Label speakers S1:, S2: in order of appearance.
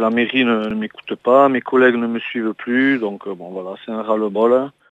S1: La mairie ne, m'écoute pas, mes collègues ne me suivent plus, donc euh, bon voilà, c'est un ras-le-bol. Hein.